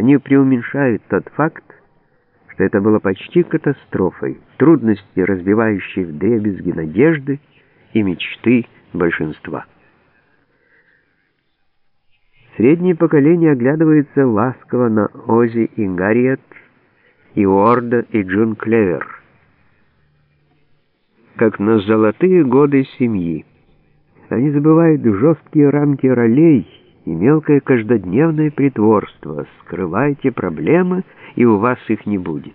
Они преуменьшают тот факт, что это было почти катастрофой, трудности, разбивающие вдребезги надежды и мечты большинства. Среднее поколение оглядывается ласково на Ози и Гарриет, и Уорда, и Джун Клевер, как на золотые годы семьи. Они забывают жесткие рамки ролей и мелкое каждодневное притворство. Скрывайте проблемы, и у вас их не будет.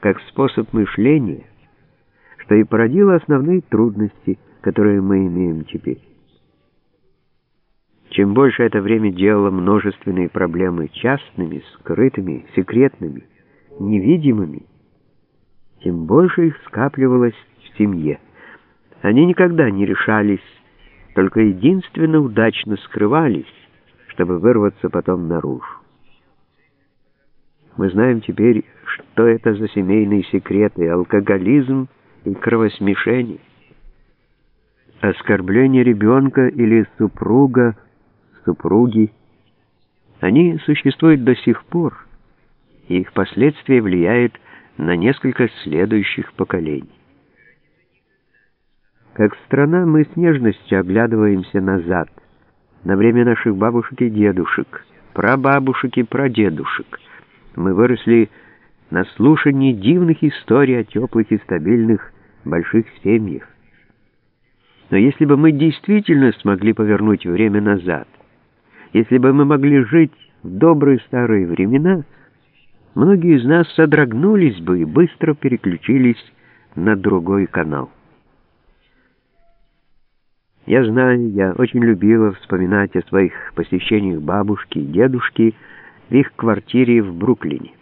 Как способ мышления, что и породило основные трудности, которые мы имеем теперь. Чем больше это время делало множественные проблемы частными, скрытыми, секретными, невидимыми, тем больше их скапливалось в семье. Они никогда не решались, только единственно удачно скрывались, чтобы вырваться потом наружу. Мы знаем теперь, что это за семейные секреты, алкоголизм и кровосмешение. Оскорбление ребенка или супруга, супруги, они существуют до сих пор, и их последствия влияют на несколько следующих поколений. Как страна мы с нежностью оглядываемся назад, на время наших бабушек и дедушек, прабабушек и прадедушек. Мы выросли на слушании дивных историй о теплых и стабильных больших семьях. Но если бы мы действительно смогли повернуть время назад, если бы мы могли жить в добрые старые времена, многие из нас содрогнулись бы и быстро переключились на другой канал. Я знаю, я очень любила вспоминать о своих посещениях бабушки и дедушки в их квартире в Бруклине.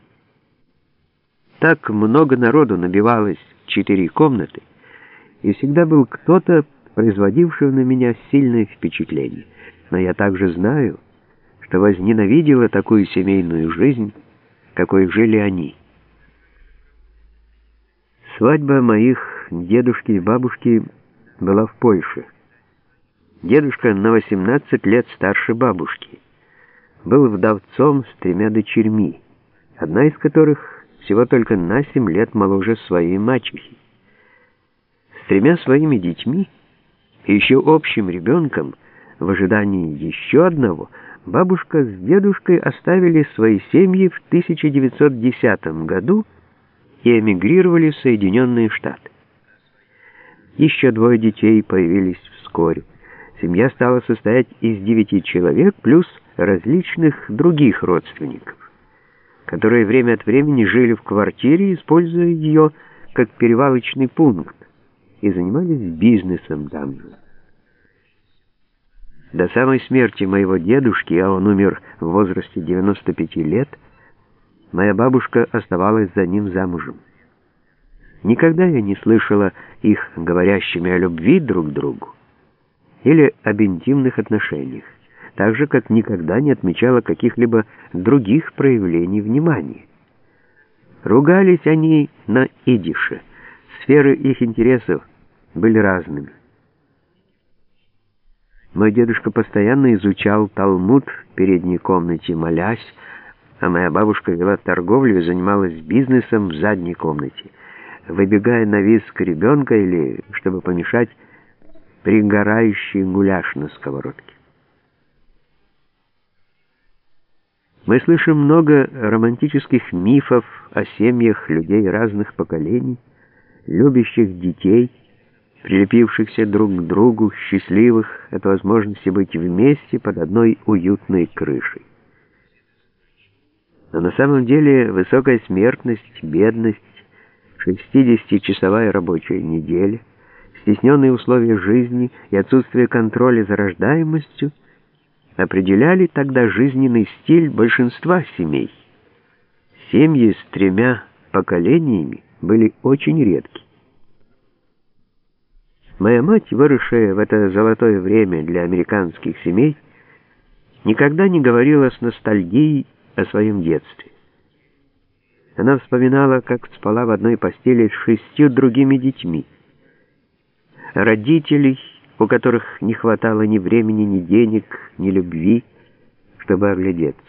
Так много народу набивалось в четыре комнаты, и всегда был кто-то, производивший на меня сильное впечатление. Но я также знаю, что возненавидела такую семейную жизнь, какой жили они. Свадьба моих дедушки и бабушки была в Польше. Дедушка на 18 лет старше бабушки. Был вдовцом с тремя дочерьми, одна из которых всего только на 7 лет моложе своей мачехи. С тремя своими детьми и еще общим ребенком в ожидании еще одного бабушка с дедушкой оставили свои семьи в 1910 году и эмигрировали в Соединенные Штаты. Еще двое детей появились вскоре. Семья стала состоять из девяти человек плюс различных других родственников, которые время от времени жили в квартире, используя ее как перевалочный пункт, и занимались бизнесом там же. До самой смерти моего дедушки, а он умер в возрасте 95 лет, моя бабушка оставалась за ним замужем. Никогда я не слышала их говорящими о любви друг к другу или об интимных отношениях, так же, как никогда не отмечала каких-либо других проявлений внимания. Ругались они на идише, сферы их интересов были разными. Мой дедушка постоянно изучал Талмуд в передней комнате, молясь, а моя бабушка вела торговлю и занималась бизнесом в задней комнате, выбегая на виск ребенка или, чтобы помешать, пригорающий гуляш на сковородке. Мы слышим много романтических мифов о семьях людей разных поколений, любящих детей, прилепившихся друг к другу, счастливых от возможности быть вместе под одной уютной крышей. Но на самом деле высокая смертность, бедность, 60-часовая рабочая неделя — стесненные условия жизни и отсутствие контроля за рождаемостью определяли тогда жизненный стиль большинства семей. Семьи с тремя поколениями были очень редки. Моя мать, выросшая в это золотое время для американских семей, никогда не говорила с ностальгией о своем детстве. Она вспоминала, как спала в одной постели с шестью другими детьми, родителей, у которых не хватало ни времени, ни денег, ни любви, чтобы оглядеться.